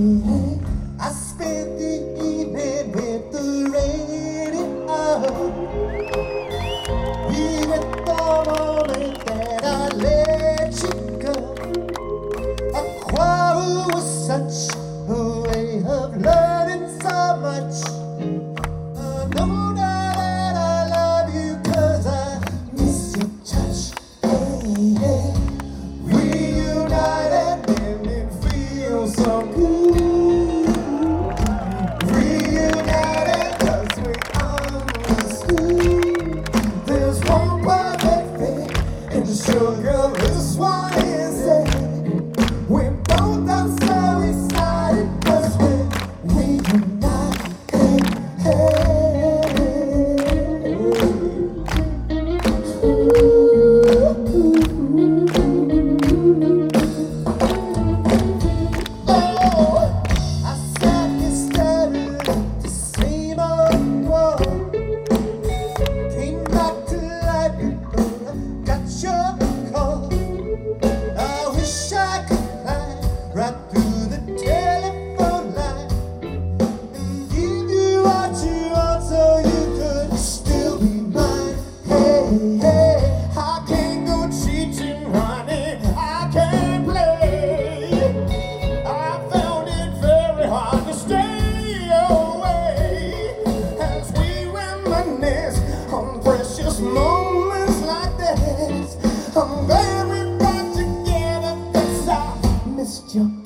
I spent the evening with the radio on. Even the moment that I let you go, a quarrel was such a way of learning so much. so good. right through. question